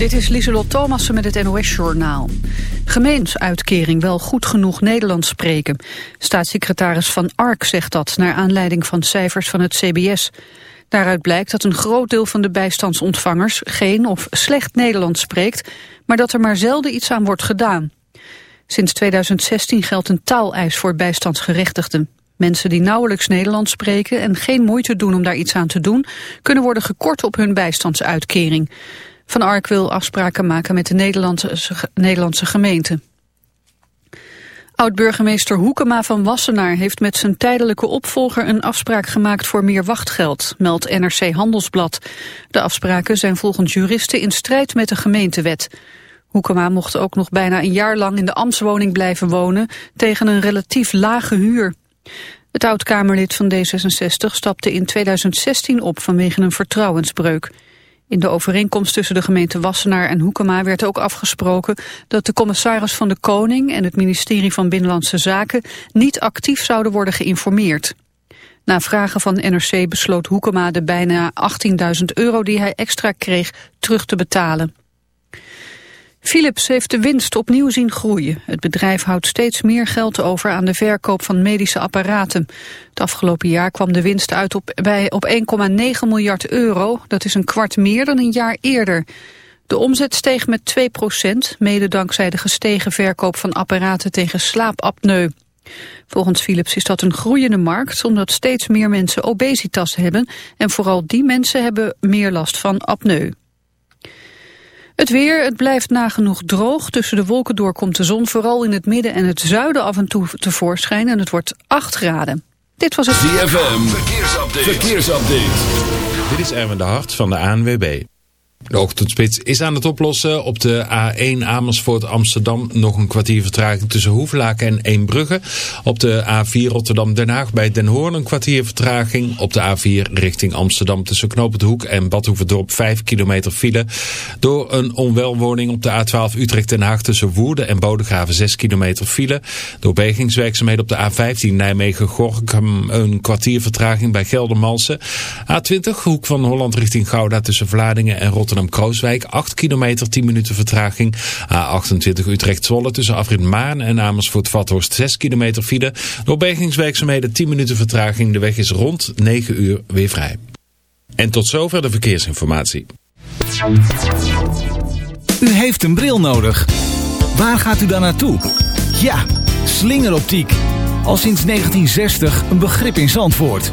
Dit is Lieselot Thomassen met het NOS-journaal. Gemeensuitkering wel goed genoeg Nederlands spreken. Staatssecretaris Van Ark zegt dat... naar aanleiding van cijfers van het CBS. Daaruit blijkt dat een groot deel van de bijstandsontvangers... geen of slecht Nederlands spreekt... maar dat er maar zelden iets aan wordt gedaan. Sinds 2016 geldt een taaleis voor bijstandsgerechtigden. Mensen die nauwelijks Nederlands spreken en geen moeite doen om daar iets aan te doen... kunnen worden gekort op hun bijstandsuitkering. Van Ark wil afspraken maken met de Nederlandse, Nederlandse gemeente. Oud-burgemeester Hoekema van Wassenaar heeft met zijn tijdelijke opvolger een afspraak gemaakt voor meer wachtgeld, meldt NRC Handelsblad. De afspraken zijn volgens juristen in strijd met de gemeentewet. Hoekema mocht ook nog bijna een jaar lang in de ambtswoning blijven wonen tegen een relatief lage huur. Het oud-Kamerlid van D66 stapte in 2016 op vanwege een vertrouwensbreuk. In de overeenkomst tussen de gemeente Wassenaar en Hoekema werd ook afgesproken dat de commissaris van de Koning en het ministerie van Binnenlandse Zaken niet actief zouden worden geïnformeerd. Na vragen van NRC besloot Hoekema de bijna 18.000 euro die hij extra kreeg terug te betalen. Philips heeft de winst opnieuw zien groeien. Het bedrijf houdt steeds meer geld over aan de verkoop van medische apparaten. Het afgelopen jaar kwam de winst uit op, bij, op 1,9 miljard euro. Dat is een kwart meer dan een jaar eerder. De omzet steeg met 2 procent, mede dankzij de gestegen verkoop van apparaten tegen slaapapneu. Volgens Philips is dat een groeiende markt, omdat steeds meer mensen obesitas hebben en vooral die mensen hebben meer last van apneu. Het weer, het blijft nagenoeg droog. Tussen de wolken door komt de zon vooral in het midden en het zuiden af en toe tevoorschijn. En het wordt 8 graden. Dit was het... ZFM, verkeersupdate. verkeersupdate. Dit is Erwin de Hart van de ANWB. De ochtendspits is aan het oplossen. Op de A1 Amersfoort Amsterdam nog een kwartier vertraging tussen Hoevelaken en Eembrugge. Op de A4 Rotterdam Den Haag bij Den Hoorn een kwartier vertraging. Op de A4 richting Amsterdam tussen Knoop Hoek en Badhoevedorp 5 kilometer file. Door een onwelwoning op de A12 Utrecht Den Haag tussen Woerden en Bodegraven 6 kilometer file. Door begingswerkzaamheden op de A15 Nijmegen-Gorkum een kwartier vertraging bij Geldermalsen. A20 Hoek van Holland richting Gouda tussen Vlaardingen en Rotterdam Rotterdam-Krooswijk. 8 kilometer, 10 minuten vertraging. A28 Utrecht-Zwolle tussen Afrit Maan en Amersfoort-Vathorst 6 kilometer file. Door bergingswerkzaamheden 10 minuten vertraging. De weg is rond 9 uur weer vrij. En tot zover de verkeersinformatie. U heeft een bril nodig. Waar gaat u dan naartoe? Ja, slingeroptiek. Al sinds 1960 een begrip in Zandvoort.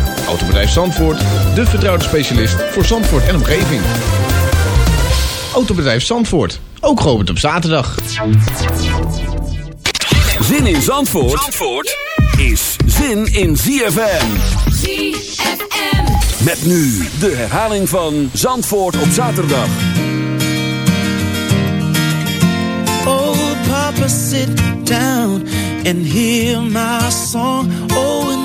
Autobedrijf Zandvoort, de vertrouwde specialist voor Zandvoort en omgeving. Autobedrijf Zandvoort, ook geopend op zaterdag. Zin in Zandvoort, Zandvoort is zin in ZFM. ZFM. Met nu de herhaling van Zandvoort op zaterdag. Oh, papa, sit down and hear my song. Oh,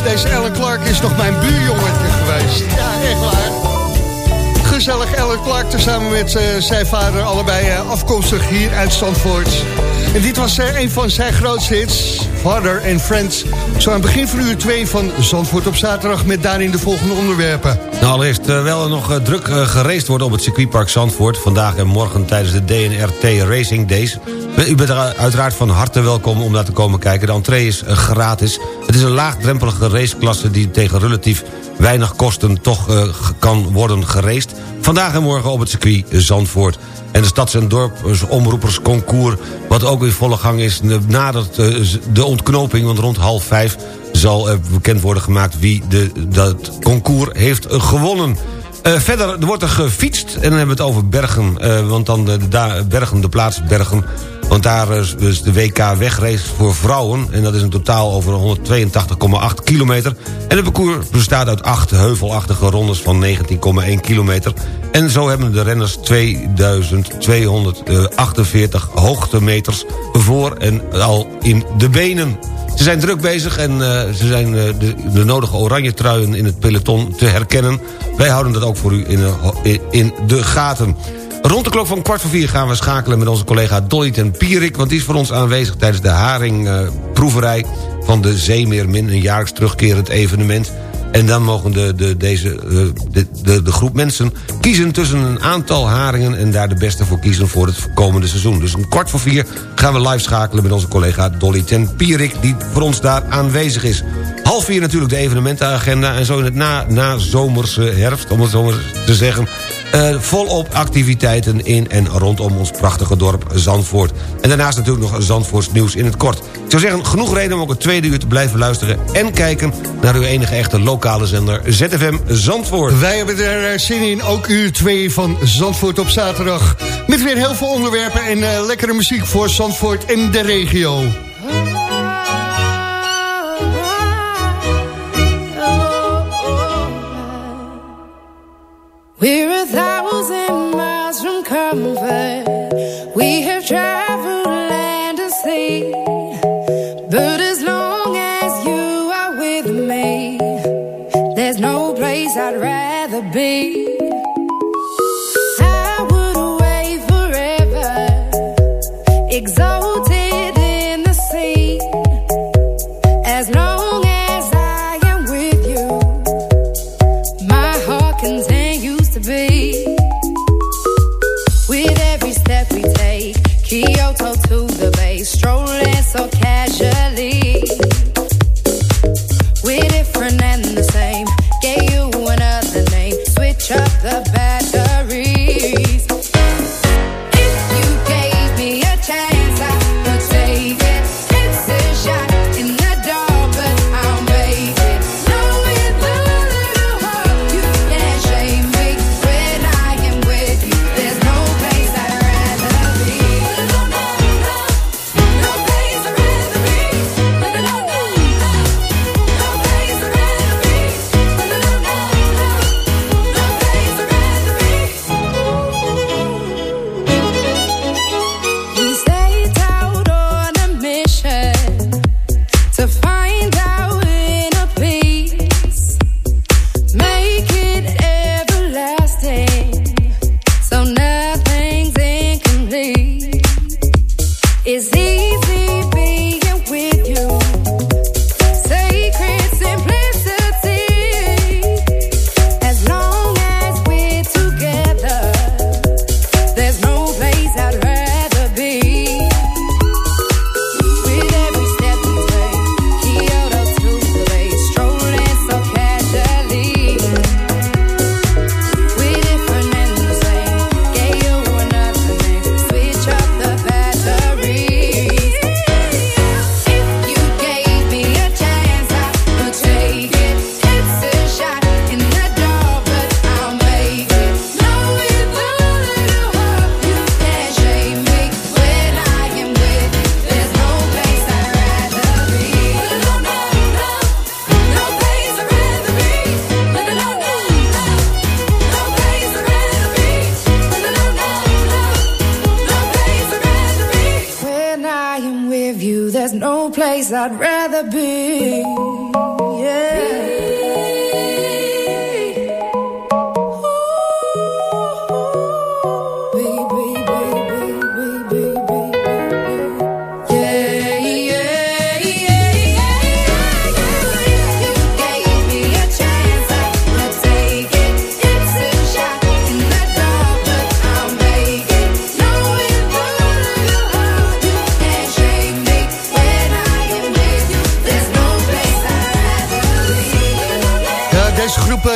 Deze Ellen Clark is nog mijn buurjongetje geweest. Ja, echt waar. Gezellig Ellen Clark samen met uh, zijn vader. Allebei uh, afkomstig hier uit Zandvoort. En dit was uh, een van zijn grootste hits. Father and Friends. Zo aan het begin van uur 2 van Zandvoort op zaterdag... met daarin de volgende onderwerpen. Nou, allereerst wel nog druk gereest worden op het circuitpark Zandvoort. Vandaag en morgen tijdens de DNRT Racing Days. U bent er uiteraard van harte welkom om daar te komen kijken. De entree is gratis. Het is een laagdrempelige raceklasse die tegen relatief weinig kosten toch uh, kan worden gereest. Vandaag en morgen op het circuit Zandvoort. En de Stads- en Dorpsomroepersconcours, wat ook in volle gang is... nadert uh, de ontknoping, want rond half vijf zal bekend worden gemaakt... wie de, dat concours heeft gewonnen. Verder er wordt er gefietst en dan hebben we het over Bergen. Want dan de, Bergen, de plaats Bergen want daar is dus de WK wegrace voor vrouwen. En dat is een totaal over 182,8 kilometer. En het parcours bestaat uit acht heuvelachtige rondes van 19,1 kilometer. En zo hebben de renners 2248 hoogtemeters voor en al in de benen. Ze zijn druk bezig en uh, ze zijn uh, de, de, nodige oranje truien in het peloton te herkennen. Wij houden dat ook voor u in, in de gaten. Rond de klok van kwart voor vier gaan we schakelen met onze collega Dolly ten Pierik... want die is voor ons aanwezig tijdens de haringproeverij van de Zeemeermin... een jaarlijks terugkerend evenement. En dan mogen de, de, deze, eh, de, de, groep mensen kiezen tussen een aantal haringen... en daar de beste voor kiezen voor het komende seizoen. Dus om kwart voor vier gaan we live schakelen met onze collega Dolly ten Pierik... die voor ons daar aanwezig is. Half vier natuurlijk de evenementenagenda... en zo in het na, na zomerse herfst, om het zo maar te zeggen... Uh, volop activiteiten in en rondom ons prachtige dorp Zandvoort. En daarnaast natuurlijk nog Zandvoorts nieuws in het kort. Ik zou zeggen, genoeg reden om ook het tweede uur te blijven luisteren... en kijken naar uw enige echte lokale zender ZFM Zandvoort. Wij hebben er eh, zin in, ook uur 2 van Zandvoort op zaterdag. Met weer heel veel onderwerpen en uh, lekkere muziek voor Zandvoort en de regio. We're a thousand miles from comfort.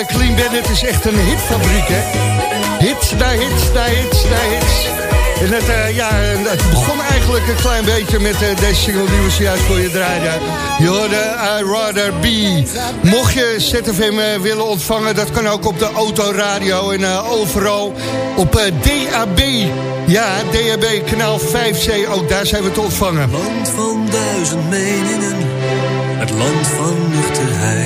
Clean Bandit is echt een hitfabriek, hè? Hits na hits na hits na hits. En het, uh, ja, het begon eigenlijk een klein beetje met uh, deze single die we zojuist voor je draaien. Je hoorde I Rather Be. Mocht je ZFM willen ontvangen, dat kan ook op de autoradio en overal op DAB. Ja, DAB kanaal 5C, ook daar zijn we te ontvangen. Land van duizend meningen, het land van nuchterheid.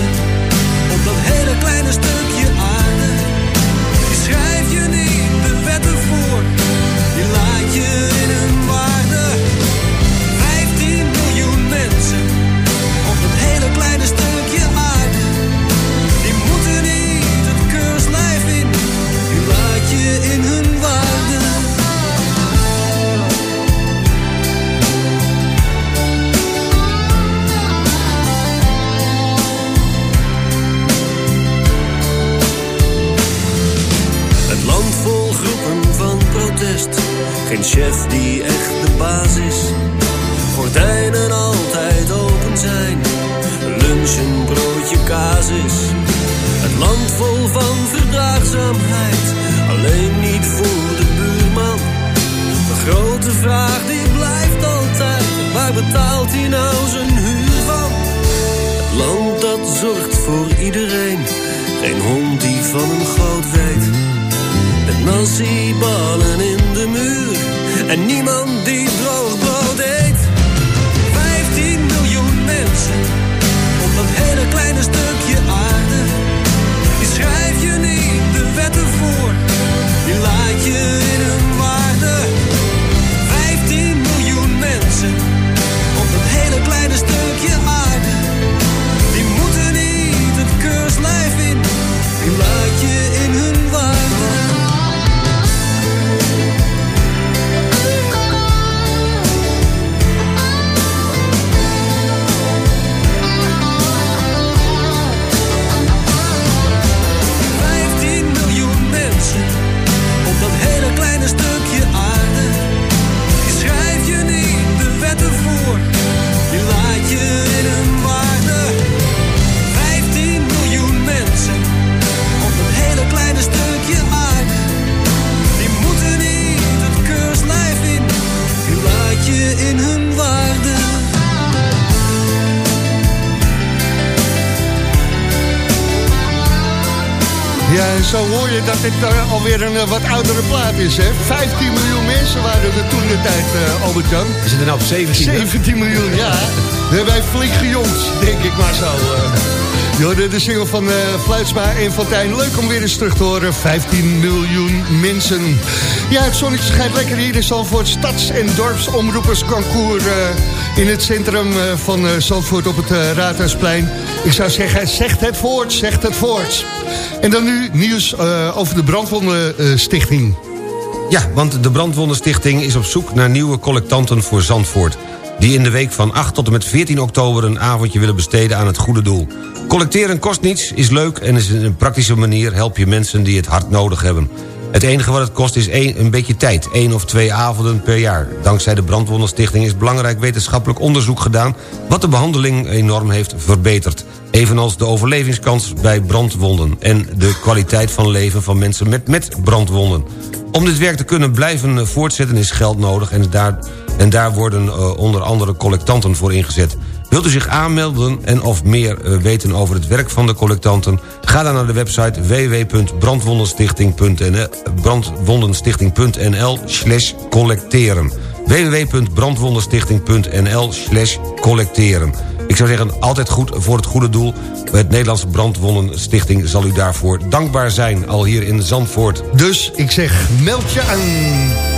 Op dat hele kleine stukje Ja, en zo hoor je dat dit uh, alweer een uh, wat oudere plaat is, hè? 15 miljoen mensen waren er toen de tijd, uh, Albert-Jan. Is het er nou op 17? 17 miljoen, ja. We hebben flink gejongd, denk ik maar zo. Je hoorde de single van uh, Fluitsma en Fontijn. Leuk om weer eens terug te horen. 15 miljoen mensen. Ja, het zonnetje schijnt lekker hier in Zandvoort. Stads- en dorpsomroepersconcours uh, in het centrum uh, van Zandvoort op het Raadhuisplein. Ik zou zeggen, zegt het voort, zegt het voort. En dan nu nieuws over de Brandwondenstichting. Ja, want de Brandwondenstichting is op zoek naar nieuwe collectanten voor Zandvoort die in de week van 8 tot en met 14 oktober een avondje willen besteden aan het goede doel. Collecteren kost niets, is leuk en is een praktische manier help je mensen die het hard nodig hebben. Het enige wat het kost is een, een beetje tijd, één of twee avonden per jaar. Dankzij de Brandwondenstichting is belangrijk wetenschappelijk onderzoek gedaan... wat de behandeling enorm heeft verbeterd. Evenals de overlevingskans bij brandwonden... en de kwaliteit van leven van mensen met, met brandwonden. Om dit werk te kunnen blijven voortzetten is geld nodig... en daar, en daar worden uh, onder andere collectanten voor ingezet. Wilt u zich aanmelden en of meer uh, weten over het werk van de collectanten... ga dan naar de website www.brandwondenstichting.nl brandwondenstichting.nl slash collecteren www.brandwondenstichting.nl slash collecteren ik zou zeggen, altijd goed voor het goede doel. Het Nederlandse Brandwondenstichting zal u daarvoor dankbaar zijn, al hier in Zandvoort. Dus ik zeg, meld je aan.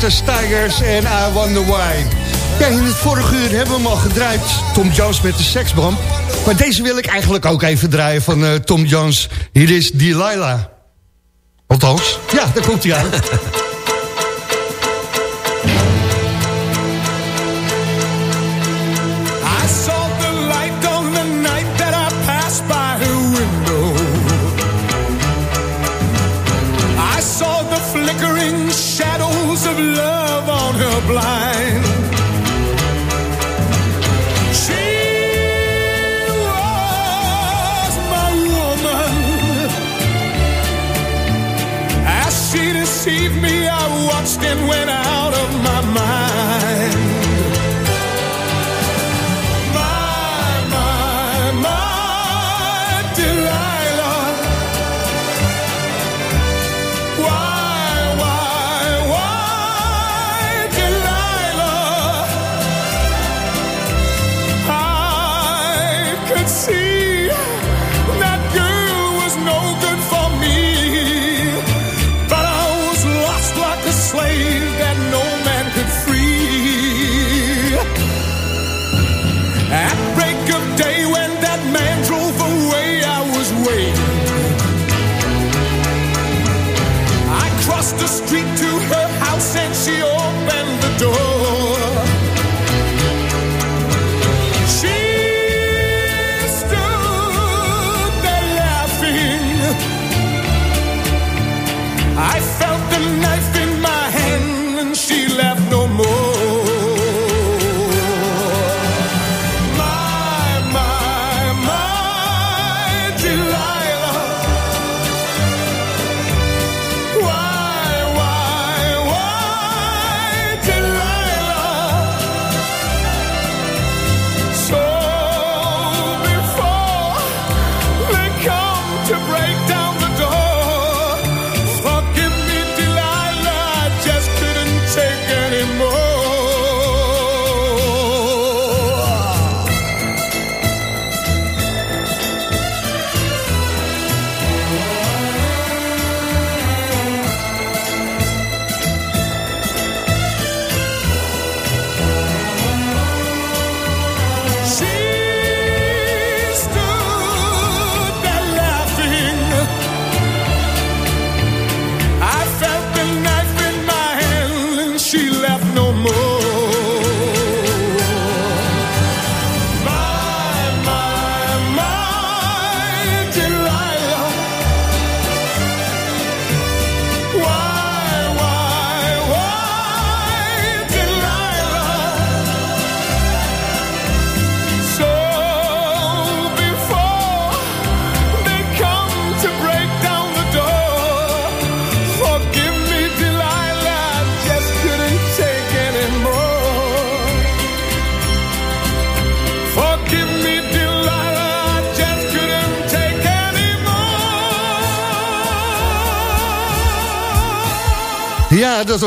Curtis Tigers en I Wonder Why. Ja, in het vorige uur hebben we hem al gedraaid. Tom Jones met de seksbomb. Maar deze wil ik eigenlijk ook even draaien van uh, Tom Jones. Hier is Delilah. Althans, ja, daar komt hij aan.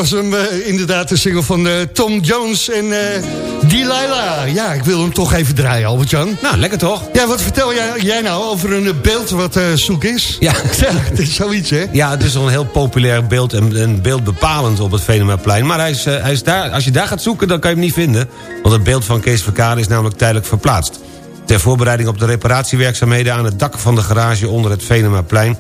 Was hem eh, inderdaad de single van eh, Tom Jones en eh Delilah. Ja, ik wil hem toch even draaien, Albert-Jan. Nou, lekker toch? Ja, wat vertel jij, jij nou over een beeld wat zoek is? Ja. het is zoiets, hè? Ja, het is een heel populair beeld en een beeld bepalend op het Venemaplein. Maar hij is, hij is daar, als je daar gaat zoeken, dan kan je hem niet vinden. Want het beeld van Kees Verkade is namelijk tijdelijk verplaatst. Ter voorbereiding op de reparatiewerkzaamheden aan het dak van de garage onder het Venemaplein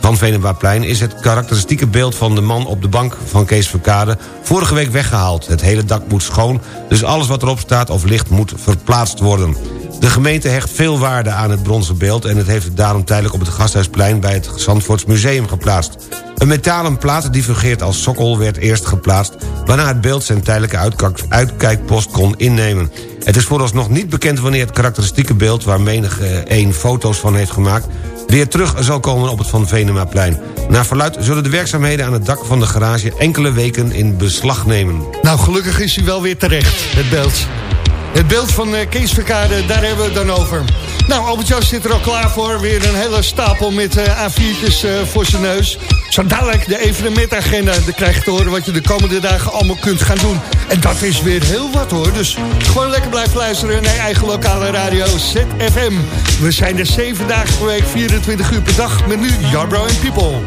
van Venemaplein is het karakteristieke beeld van de man op de bank van Kees Verkade vorige week weggehaald. Het hele dak moet schoon, dus alles wat erop staat of ligt moet verplaatst worden. De gemeente hecht veel waarde aan het bronzen beeld... en het heeft het daarom tijdelijk op het Gasthuisplein... bij het Zandvoorts Museum geplaatst. Een metalen plaat die fungeert als sokkel werd eerst geplaatst... waarna het beeld zijn tijdelijke uitkijk- uitkijkpost kon innemen. Het is vooralsnog niet bekend wanneer het karakteristieke beeld... waar menig eh, één foto's van heeft gemaakt... weer terug zal komen op het Van Venemaplein. Naar verluid zullen de werkzaamheden aan het dak van de garage... enkele weken in beslag nemen. Nou, gelukkig is hij wel weer terecht, het beeld. Het beeld van eh, Kees Verkade, daar hebben we het dan over. Nou, Albert-Jan zit er al klaar voor. Weer een hele stapel met eh, A4'tjes eh, voor zijn neus. Zo dadelijk de evenementagenda. Dan krijg je te horen wat je de komende dagen allemaal kunt gaan doen. En dat is weer heel wat hoor. Dus gewoon lekker blijven luisteren naar je eigen lokale radio ZFM. We zijn er zeven dagen per week, 24 uur per dag. Met nu Jarbro and People.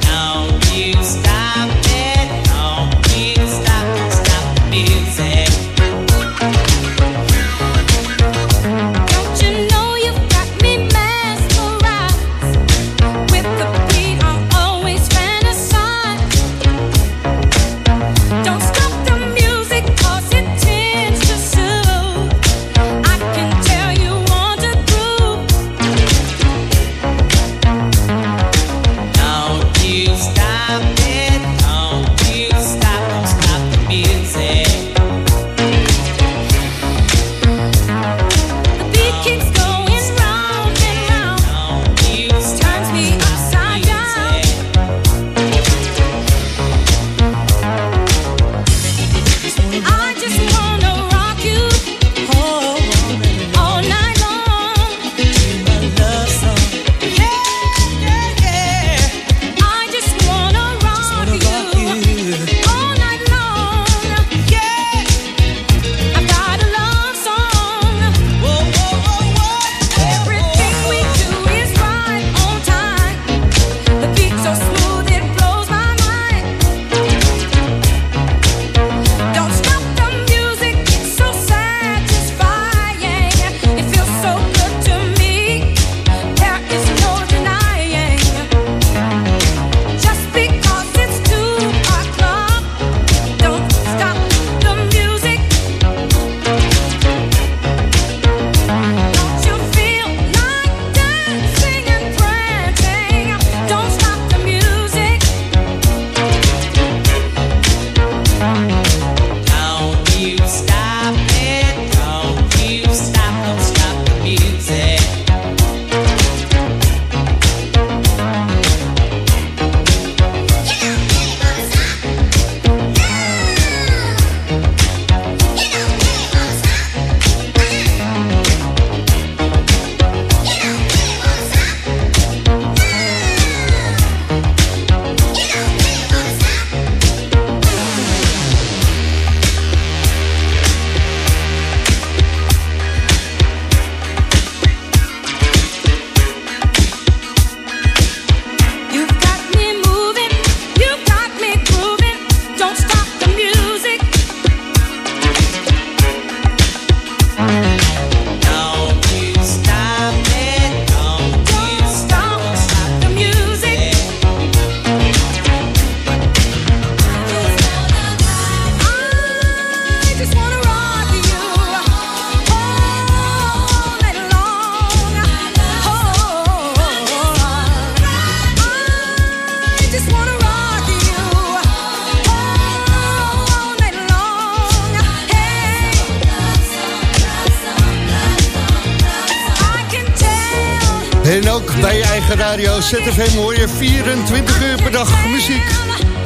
ZFM hoor je 24 uur per dag muziek.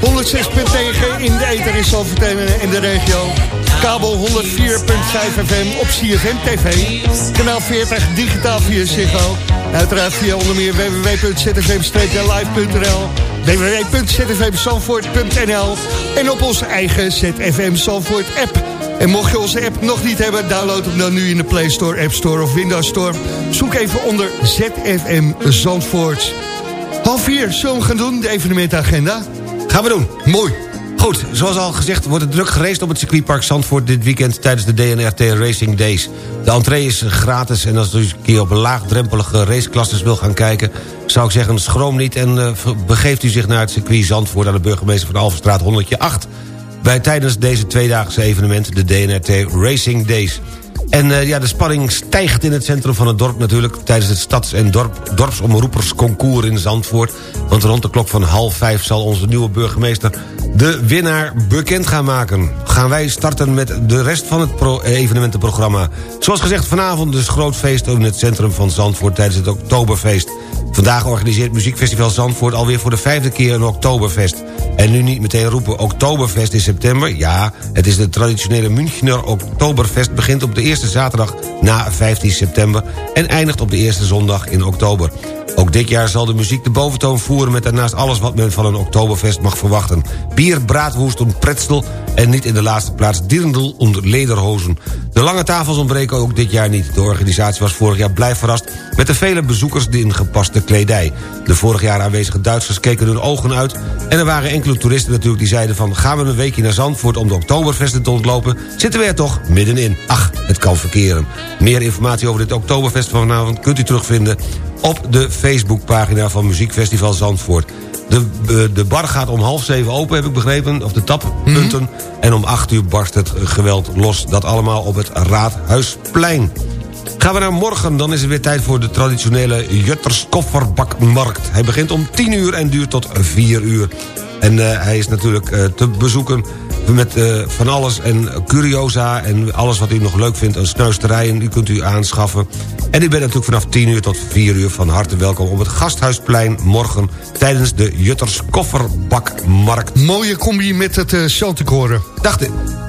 106.9 in de Eter in Zalverteen en de regio. Kabel 104.5 FM op CFM TV. Kanaal 40 digitaal via Ziggo. Uiteraard via onder meer www.zfm-live.nl www.zfmzandvoort.nl en op onze eigen ZFM Zandvoort app. En mocht je onze app nog niet hebben, download hem dan nu in de Play Store, App Store of Windows Store. Zoek even onder ZFM Zandvoort. Half vier, we gaan doen, de evenementagenda? Gaan we doen. Mooi. Goed, zoals al gezegd wordt het druk gereest op het circuitpark Zandvoort dit weekend tijdens de DNRT Racing Days. De entree is gratis en als u een keer op laagdrempelige raceklasses wil gaan kijken... zou ik zeggen, schroom niet en uh, begeeft u zich naar het circuit Zandvoort... aan de burgemeester van Alverstraat 108. Bij tijdens deze tweedaagse evenement, de DNRT Racing Days. En uh, ja, de spanning stijgt in het centrum van het dorp natuurlijk... tijdens het stads- en dorp, dorpsomroepersconcours in Zandvoort. Want rond de klok van half vijf zal onze nieuwe burgemeester... de winnaar bekend gaan maken. Gaan wij starten met de rest van het pro evenementenprogramma. Zoals gezegd, vanavond dus groot feest in het centrum van Zandvoort... tijdens het Oktoberfeest. Vandaag organiseert Muziekfestival Zandvoort alweer voor de vijfde keer een Oktoberfest. En nu niet meteen roepen Oktoberfest in september. Ja, het is de traditionele Münchner Oktoberfest... begint op de eerste zaterdag na 15 september... en eindigt op de eerste zondag in oktober. Ook dit jaar zal de muziek de boventoon voeren... met daarnaast alles wat men van een Oktoberfest mag verwachten. Bier, braadwoest en pretzel... en niet in de laatste plaats dirndl en lederhozen. De lange tafels ontbreken ook dit jaar niet. De organisatie was vorig jaar blij verrast... met de vele bezoekers in gepaste kledij. De vorig jaar aanwezige Duitsers keken hun ogen uit... en er waren enkele toeristen natuurlijk die zeiden van... gaan we een weekje naar Zandvoort om de Oktoberfesten te ontlopen... zitten we er toch middenin. Ach, het kan verkeren. Meer informatie over dit Oktoberfest van vanavond kunt u terugvinden op de Facebookpagina van Muziekfestival Zandvoort. De, de bar gaat om half zeven open, heb ik begrepen, of de tappunten. Mm -hmm. En om acht uur barst het geweld los. Dat allemaal op het Raadhuisplein. Gaan we naar morgen, dan is het weer tijd voor de traditionele Jutters kofferbakmarkt. Hij begint om 10 uur en duurt tot 4 uur. En uh, hij is natuurlijk uh, te bezoeken met uh, van alles en curiosa en alles wat u nog leuk vindt. Een snuisterijen, u kunt u aanschaffen. En u bent natuurlijk vanaf 10 uur tot 4 uur van harte welkom... op het Gasthuisplein morgen tijdens de Jutters Kofferbakmarkt. Mooie combi met het uh, Chanticoren. Dacht ik.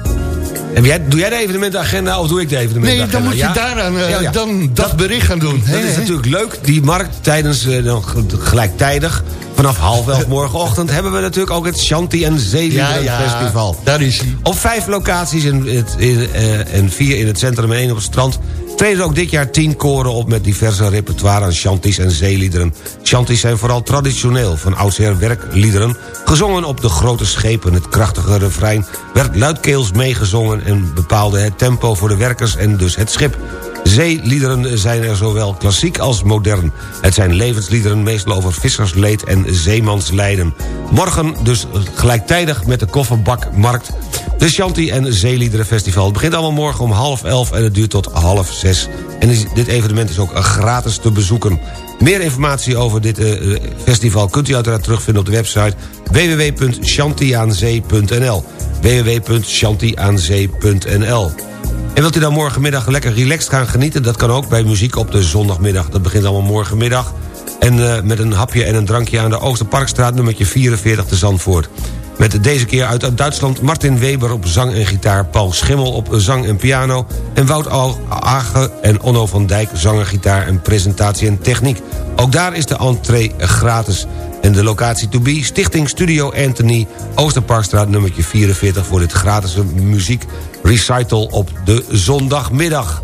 En jij, doe jij de evenementagenda of doe ik de evenementagenda? Nee, dan moet je ja? daaraan uh, ja, ja. dan dat, dat, bericht gaan doen. Dat is natuurlijk leuk, die markt tijdens uh, gelijktijdig... Vanaf half elf morgenochtend hebben we natuurlijk ook het Shanti en ja, Festival. Daar is hij. Op vijf locaties in, uh, en vier in het centrum en één op het strand... treden ook dit jaar tien koren op met diverse repertoire aan shanties en zeeliederen. Shanties zijn vooral traditioneel, van oudsher werkliederen... gezongen op de grote schepen. Het krachtige refrein werd luidkeels meegezongen... en bepaalde het tempo voor de werkers en dus het schip. Zeeliederen zijn er zowel klassiek als modern. Het zijn levensliederen meestal over vissersleed en zeemanslijden. Morgen dus gelijktijdig met de kofferbakmarkt... de Shanti en Zeeliederen Festival. Het begint allemaal morgen om half elf en het duurt tot half zes. En dit evenement is ook gratis te bezoeken. Meer informatie over dit uh, festival kunt u uiteraard terugvinden op de website www.shantiaanzee.nl www.shantiaanzee.nl en wilt u dan morgenmiddag lekker relaxed gaan genieten? Dat kan ook bij muziek op de zondagmiddag. Dat begint allemaal morgenmiddag. En uh, met een hapje en een drankje aan de Oosterparkstraat nummertje 44 te Zandvoort. Met deze keer uit Duitsland Martin Weber op zang en gitaar... Paul Schimmel op zang en piano... en Wout Age en Onno van Dijk zanger, gitaar en presentatie en techniek. Ook daar is de entree gratis. En de locatie to be, Stichting Studio Anthony... Oosterparkstraat nummertje 44... voor dit gratis muziek recital op de zondagmiddag.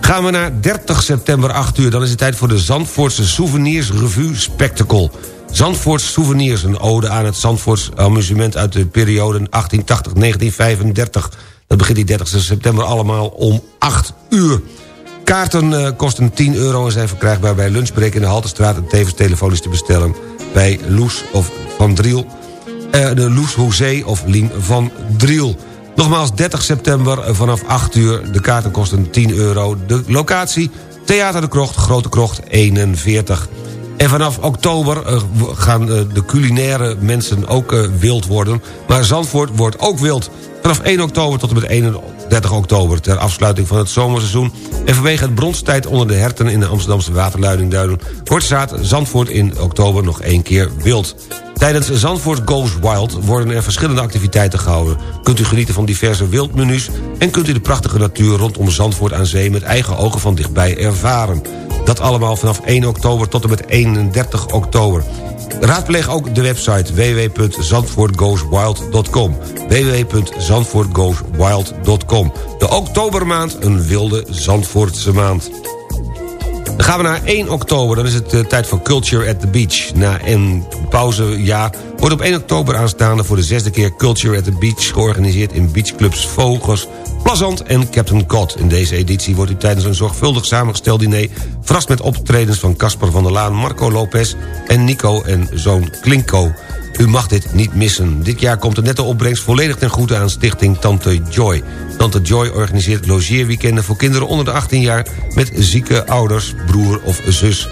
Gaan we naar 30 september 8 uur... dan is het tijd voor de Zandvoortse Souvenirs Revue Spectacle... Zandvoorts Souvenirs, een ode aan het Zandvoorts amusement... uit de periode 1880-1935. Dat begint die 30 september allemaal om 8 uur. Kaarten uh, kosten 10 euro en zijn verkrijgbaar bij Lunchbreak in de Haltestraat... en tevens telefonisch te bestellen bij Loes of Van Driel... Uh, de Loes Hoezee of Lien van Driel. Nogmaals, 30 september vanaf 8 uur. De kaarten kosten 10 euro. De locatie, Theater de Krocht, Grote Krocht 41. En vanaf oktober uh, gaan de culinaire mensen ook wild worden. Maar Zandvoort wordt ook wild. Vanaf 1 oktober tot en met 31 oktober... ter afsluiting van het zomerseizoen... en vanwege het bronstijd onder de herten in de Amsterdamse waterleidingduinen... wordt Zaad Zandvoort in oktober nog één keer wild. Tijdens Zandvoort Goes Wild worden er verschillende activiteiten gehouden. Kunt u genieten van diverse wildmenu's... en kunt u de prachtige natuur rondom Zandvoort aan zee... met eigen ogen van dichtbij ervaren. Dat allemaal vanaf 1 oktober tot en met 31 oktober. Raadpleeg ook de website www.zandvoortgoeswild.com www.zandvoortgoeswild.com De oktobermaand, een wilde Zandvoortse maand. Dan gaan we naar 1 oktober, dan is het uh, tijd voor Culture at the Beach. Na een pauzejaar wordt op 1 oktober aanstaande... voor de zesde keer Culture at the Beach georganiseerd... in beachclubs Vogels, Plazant en Captain Cod. In deze editie wordt u tijdens een zorgvuldig samengesteld diner... verrast met optredens van Casper van der Laan, Marco Lopez... en Nico en zoon Klinko. U mag dit niet missen. Dit jaar komt de nette opbrengst volledig ten goede aan stichting Tante Joy. Tante Joy organiseert logeerweekenden voor kinderen onder de 18 jaar... met zieke ouders, broer of zus.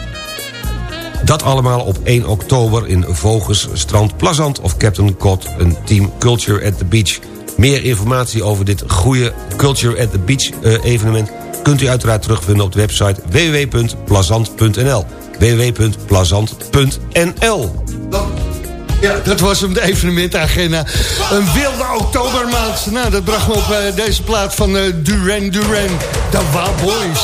Dat allemaal op 1 oktober in Voges, Strand Plazant of Captain Cod... een team Culture at the Beach. Meer informatie over dit goede Culture at the Beach uh, evenement... kunt u uiteraard terugvinden op de website www.plazant.nl www.plazant.nl ja, dat was hem, de evenementagenda. Een wilde oktobermaand. Nou, dat bracht me op uh, deze plaat van uh, Duran Duran. De Wild Boys.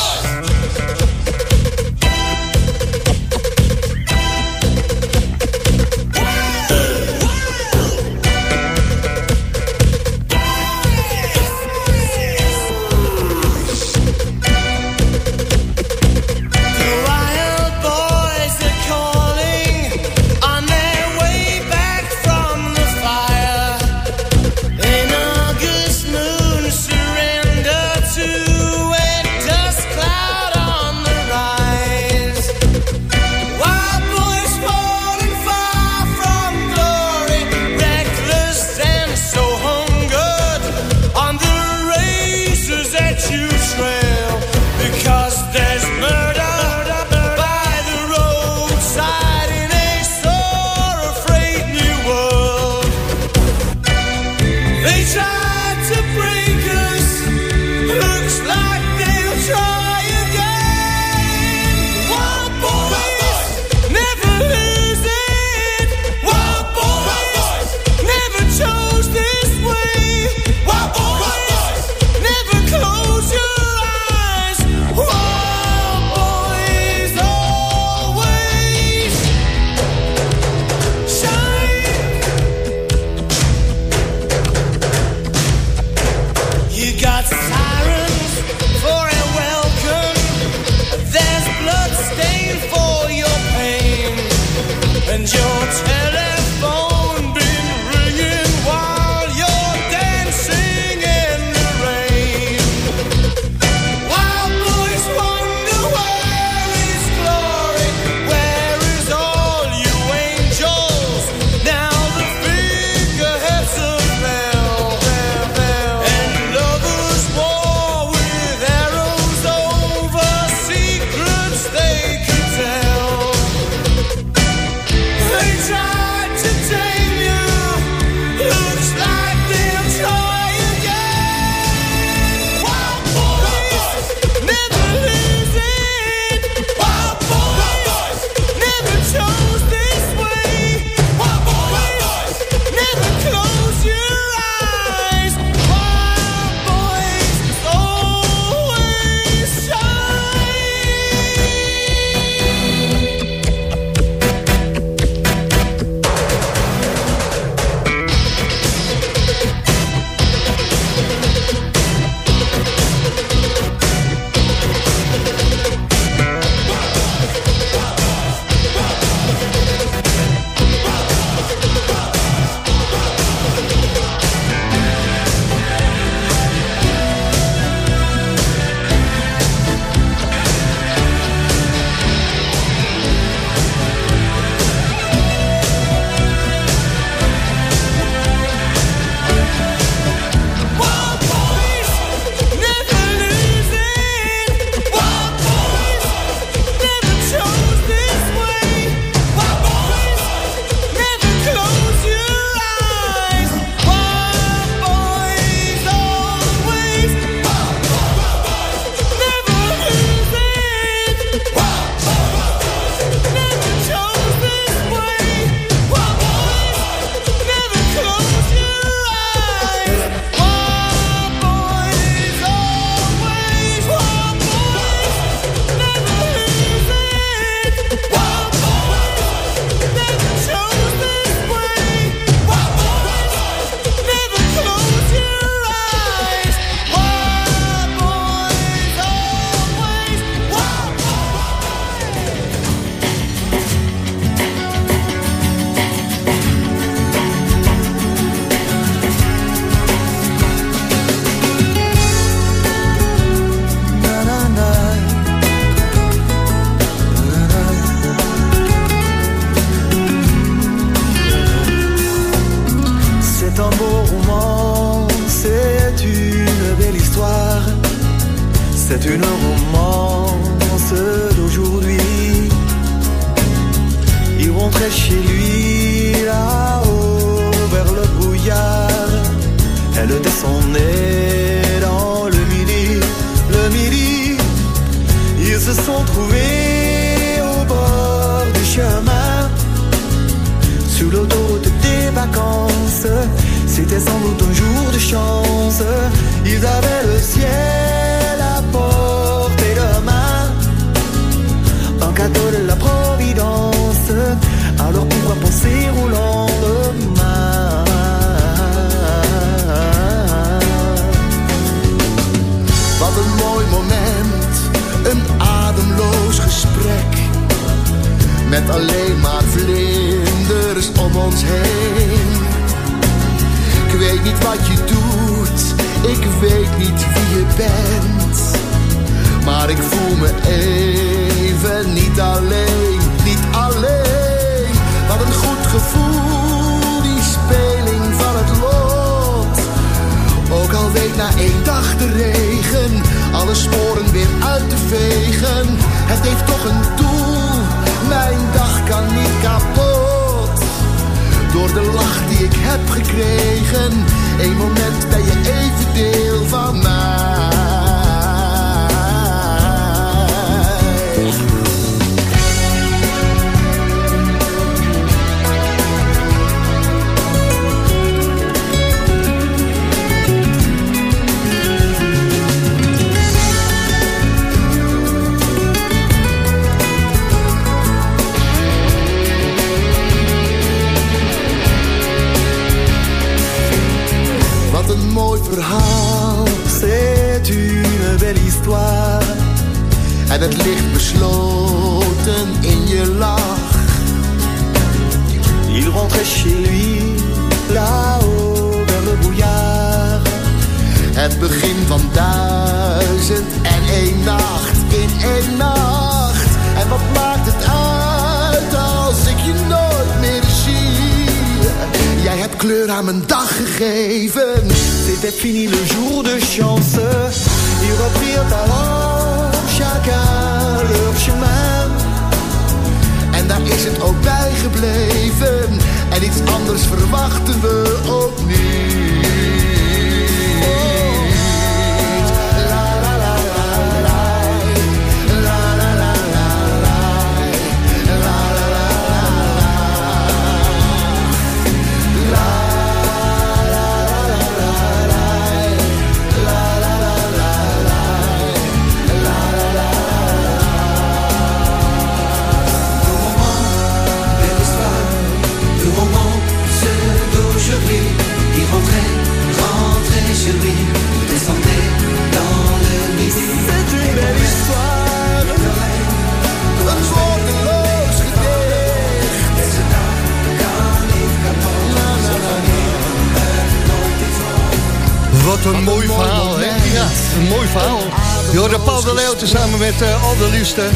Hè? Ja, een mooi verhaal. Je hoorde Paul de Leeuw tezamen met uh, al de liefsten.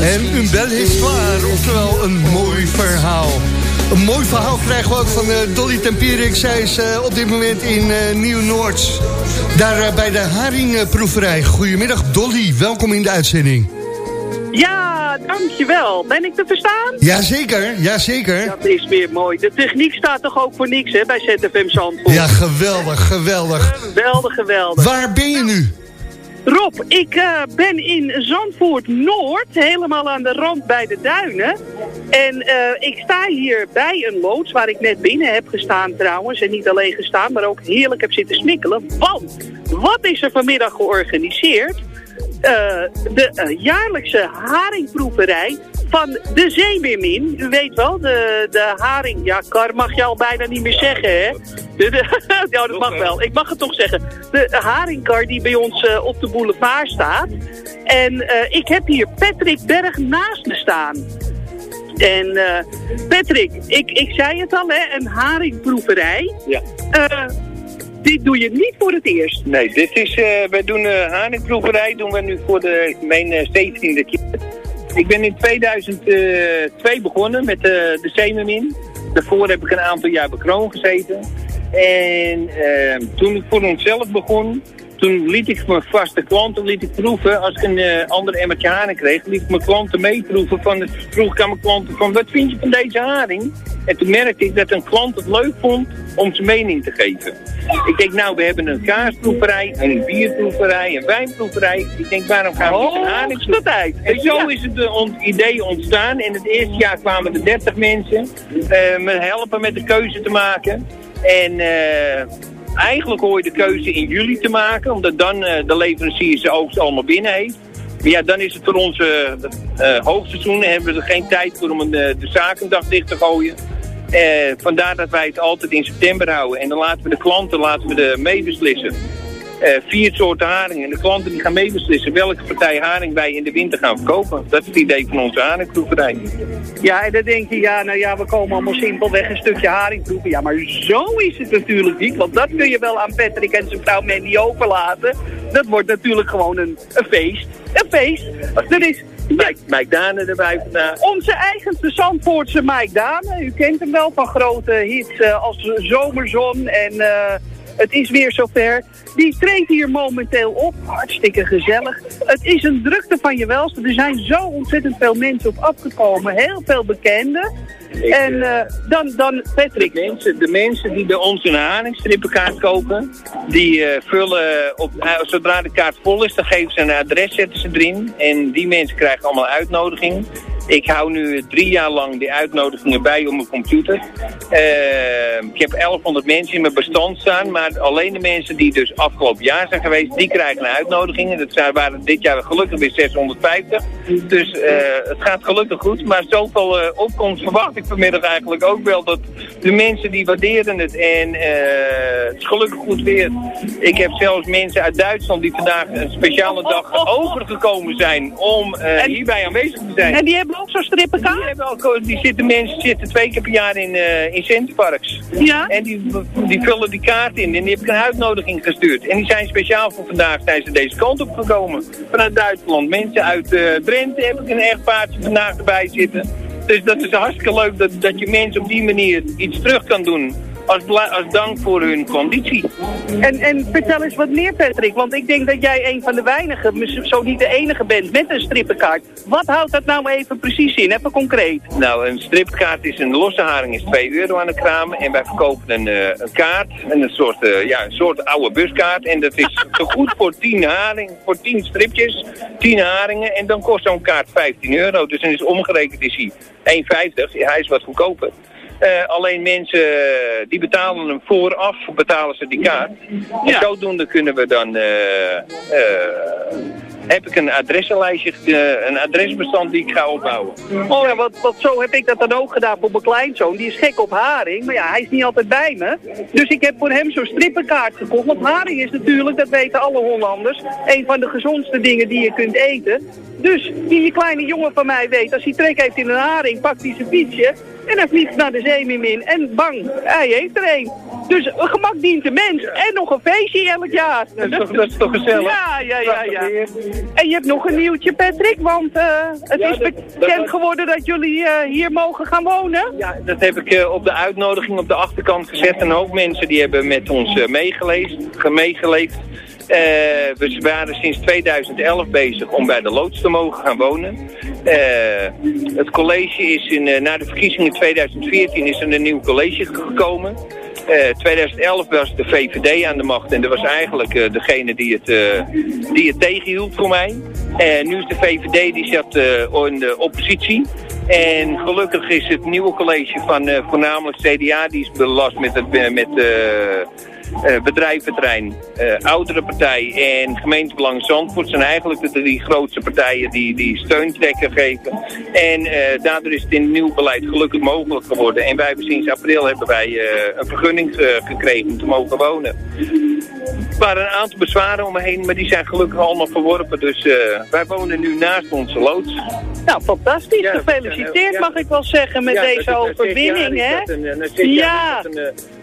En een belle histoire, oftewel een mooi verhaal. Een mooi verhaal krijgen we ook van uh, Dolly Tempierik. Zij is uh, op dit moment in Nieuw-Noord. Daar bij de Haringproeverij. Goedemiddag Dolly, welkom in de uitzending. Ja, dankjewel. Ben ik te verstaan? Jazeker, jazeker. Dat is weer mooi. De techniek staat toch ook voor niks hè, bij ZFM Zandvoort? Ja, geweldig, geweldig. Geweldig, geweldig. Waar ben je nu? Rob, ik uh, ben in Zandvoort Noord, helemaal aan de rand bij de duinen. En uh, ik sta hier bij een loods waar ik net binnen heb gestaan trouwens. En niet alleen gestaan, maar ook heerlijk heb zitten smikkelen. Want, wat is er vanmiddag georganiseerd? Uh, de jaarlijkse haringproeverij van de Zeemeermin. U weet wel, de, de haring. Ja, kar mag je al bijna niet meer zeggen, hè? De, de, ja, dat mag wel. Ik mag het toch zeggen. De haringkar die bij ons uh, op de boulevard staat. En uh, ik heb hier Patrick Berg naast me staan. En uh, Patrick, ik, ik zei het al, hè, een haringproeverij. Ja. Dit doe je niet voor het eerst. Nee, dit is, wij doen haringproeverij, doen we nu voor de, mijn 17e keer. Ik ben in 2002 begonnen met de, de Zeemermin. Daarvoor heb ik een aantal jaar bij gezeten. En uh, toen ik voor onszelf begon, toen liet ik mijn vaste klanten liet ik proeven. Als ik een eh, ander emmertje haring kreeg, liet ik mijn klanten meeproeven. Van, vroeg ik aan mijn klanten van, wat vind je van deze haring? En toen merkte ik dat een klant het leuk vond om zijn mening te geven. Ik denk, nou, we hebben een kaasproeverij, een bierproeverij, een wijnproeverij. Ik denk, waarom gaan we niet een haringproeverij? En zo is het eh, ont- idee ontstaan. En het eerste jaar kwamen er 30 mensen eh, me helpen met de keuze te maken. En eigenlijk hoor je de keuze in juli te maken, omdat dan eh, de leverancier zijn oogst allemaal binnen heeft. Ja, dan is het voor ons eh, eh, hoogseizoen en hebben we er geen tijd voor om een, de zakendag dicht te gooien. Vandaar dat wij het altijd in september houden. En dan laten we de klanten laten we de meebeslissen. Eh, vier soorten haringen. En de klanten die gaan meebeslissen welke partij haring wij in de winter gaan verkopen. Dat is het idee van onze haringproeverij. Ja, en dan denk je, ja, nou ja, we komen allemaal simpelweg een stukje haring proeven. Ja, maar zo is het natuurlijk niet, want dat kun je wel aan Patrick en zijn vrouw Mandy overlaten. Dat wordt natuurlijk gewoon een, een feest. Een feest. Dat is Mike, Mike Dane erbij vandaag. onze eigenste Zandvoortse Mike Dane. U kent hem wel van grote hits eh, als Zomerzon en eh, Het is weer zover. Die treedt hier momenteel op. Hartstikke gezellig. Het is een drukte van je welste. Er zijn zo ontzettend veel mensen op afgekomen. Heel veel bekenden. En eh, dan, dan Patrick. De mensen, de mensen die bij ons een haringstrippenkaart kopen, die eh, vullen op, eh, zodra de kaart vol is, dan geven ze een adres, zetten ze erin. En die mensen krijgen allemaal uitnodiging. Ik hou nu drie jaar lang die uitnodigingen bij op mijn computer. Eh, ik heb 1100 mensen in mijn bestand staan, maar alleen de mensen die dus afgelopen jaar zijn geweest, die krijgen een uitnodiging. Dat zijn- waren dit jaar gelukkig weer 650. Dus eh, het gaat gelukkig goed, maar zoveel eh, opkomst verwacht ik vanmiddag eigenlijk ook wel. Dat de mensen die waarderen het en het is gelukkig goed weer. Ik heb zelfs mensen uit Duitsland die vandaag een speciale dag overgekomen zijn om hierbij aanwezig te zijn. En die hebben ook zo'n strippenkaart? Die, hebben ook, die zitten mensen zitten twee keer per jaar in, eh in Centerparks. Ja. En die, die vullen die kaart in en die heb ik een uitnodiging gestuurd. En die zijn speciaal voor vandaag zijn ze deze kant op gekomen. Vanuit Duitsland. Mensen uit eh, Drenthe heb ik een echtpaardje vandaag erbij zitten. Dus dat is hartstikke leuk dat, dat je mensen op die manier iets terug kan doen. Als, als dank voor hun conditie. En, en vertel eens wat meer, Patrick. Want ik denk dat jij een van de weinigen, zo niet de enige bent, met een strippenkaart. Wat houdt dat nou even precies in? Even concreet. Nou, een stripkaart is een losse haring is 2 euro aan de kraam. En wij verkopen een, eh, een kaart, en een soort, eh, ja, een soort oude buskaart. En dat is te goed voor 10 haring, voor 10 stripjes, 10 haringen. En dan kost zo'n kaart 15 euro. Dus dan is omgerekend is hij 1,50. Ja, hij is wat goedkoper. Eh, alleen mensen eh, die betalen hem vooraf, betalen ze die kaart. En zodoende kunnen we dan, eh, heb ik een adressenlijstje, eh, een adresbestand die ik ga opbouwen. Oh ja, wat, wat zo heb ik dat dan ook gedaan voor mijn kleinzoon. Die is gek op haring, maar ja, hij is niet altijd bij me. Dus ik heb voor hem zo'n strippenkaart gekocht. Want haring is natuurlijk, dat weten alle Hollanders, een van de gezondste dingen die je kunt eten. Dus die kleine jongen van mij weet, als hij trek heeft in een haring, pakt hij zijn fietsje en hij vliegt naar de zeemim in. En bang, hij heeft er een. Dus een gemak dient de mens. En nog een feestje elk jaar. Dat is toch, dat is toch gezellig? Ja, ja, ja, ja. En je hebt nog een nieuwtje, Patrick, want eh, het Ja, is bekend dat- geworden dat jullie eh, hier mogen gaan wonen. Ja, dat heb ik eh, op de uitnodiging op de achterkant gezet. En ook mensen die hebben met ons meegeleefd, ge- meegeleefd. We waren sinds 2011 bezig om bij de loods te mogen gaan wonen. Het college is in, na de verkiezingen 2014 is er een nieuw college gekomen. Eh 2011 was de VVD aan de macht en dat was eigenlijk eh, degene die het, eh, die het tegenhield voor mij. En nu is de VVD die zat eh, in de oppositie. En gelukkig is het nieuwe college van eh, voornamelijk CDA, die is belast met het eh, met, bedrijventerrein, eh oudere partij en gemeentebelang Zandvoort zijn eigenlijk de drie grootste partijen die, die steun trekken geven. En eh, daardoor is het in het nieuw beleid gelukkig mogelijk geworden. En wij hebben sinds april hebben wij een vergunning gekregen om te mogen wonen. Er waren een aantal bezwaren omheen, maar die zijn gelukkig allemaal verworpen. Dus wij wonen nu naast onze loods. Nou, fantastisch. Ja, Gefeliciteerd, ja. mag ik wel zeggen, met Ja, deze overwinning, hè? Ja.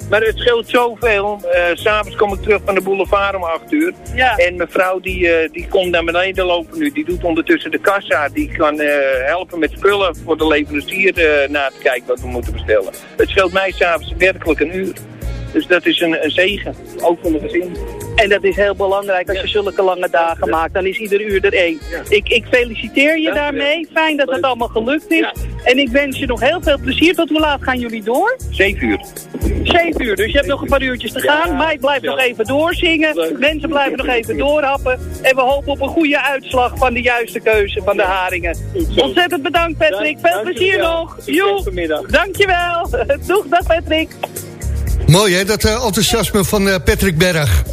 Maar het scheelt zoveel. Eh, S'avonds kom ik terug van de boulevard om 8 uur. Ja. En mijn vrouw die, eh, die komt naar beneden lopen nu. Die doet ondertussen de kassa. Die kan eh, helpen met spullen voor de leverancier na te kijken wat we moeten bestellen. Het scheelt mij s'avonds werkelijk een uur. Dus dat is een, een zegen. Ook voor mijn gezin. En dat is heel belangrijk als je zulke lange dagen maakt. Dan is ieder uur er één. Ik, ik feliciteer je daarmee. Fijn dat het allemaal gelukt is. En ik wens je nog heel veel plezier. Tot hoe laat gaan jullie door? Zeven uur. Zeven uur, dus je hebt nog een paar uurtjes te gaan. Mike blijft nog even doorzingen. Mensen blijven nog even doorhappen. En we hopen op een goede uitslag van de juiste keuze van de haringen. Ontzettend bedankt Patrick. Veel plezier nog. Joe, dankjewel. Doeg, dag Patrick. Mooi hè, dat eh, enthousiasme van eh, Patrick Berg.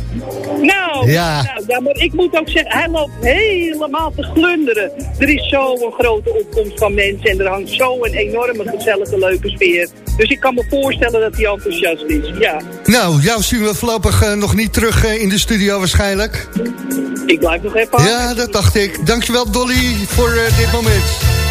Nou ja. Nou, ja. maar ik moet ook zeggen, hij loopt helemaal te glunderen. Er is zo'n grote opkomst van mensen en er hangt zo'n enorme gezellige leuke sfeer. Dus ik kan me voorstellen dat hij enthousiast is, ja. Nou, jou zien we voorlopig eh, nog niet terug in de studio waarschijnlijk. Ik blijf nog even aan. Ja, dat dacht ik. Dankjewel Dolly voor dit moment.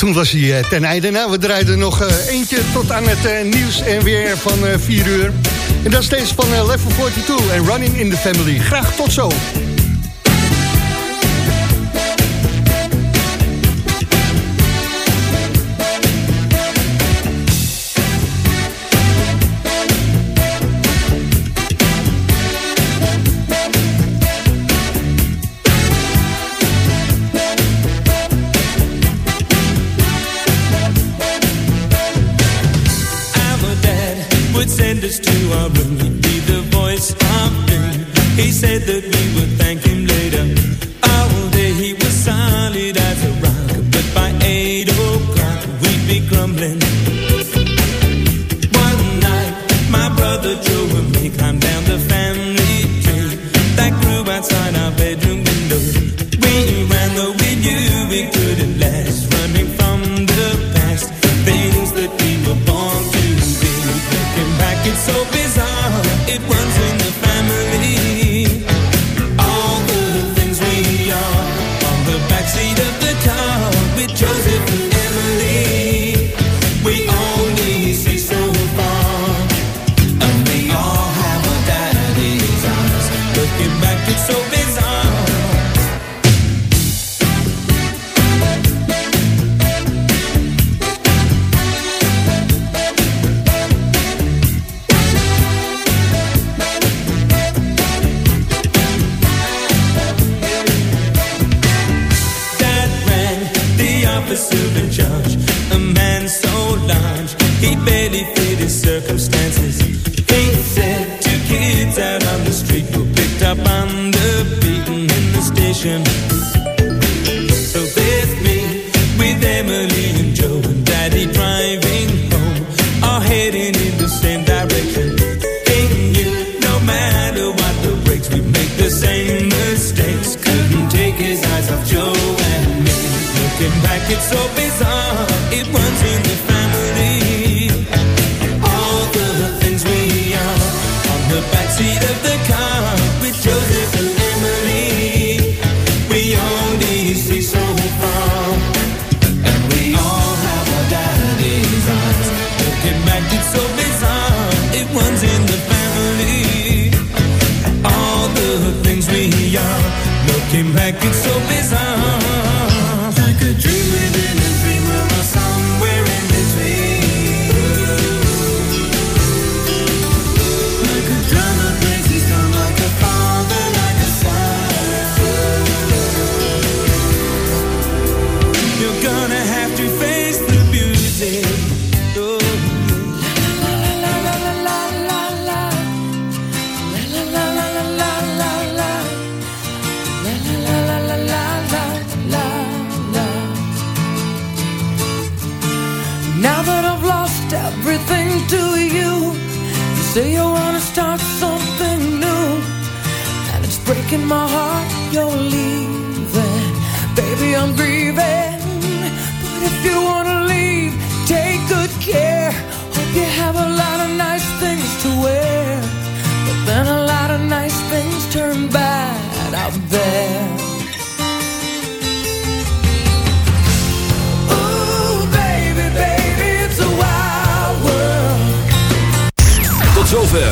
toen was hij eh, ten einde. Nou, we draaiden nog eh, eentje tot aan het eh, nieuws en weer van 4 uur. En dat is deze van Level 42 en Running in the Family. Graag tot zo. his eyes of Joe and me. Looking back, it's so bizarre. It runs in the family. All the things we are on the backseat of the car. They make it so